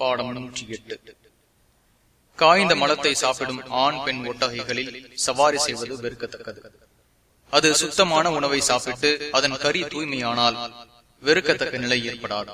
பாடம் நூற்றி எட்டு. காய்ந்த மலத்தை சாப்பிடும் ஆண் பெண் ஒட்டகைகளில் சவாரி செய்வது வெறுக்கத்தக்கது. அது சுத்தமான உணவை சாப்பிட்டு அதன் கறி தூய்மையானால் வெறுக்கத்தக்க நிலை ஏற்படாது.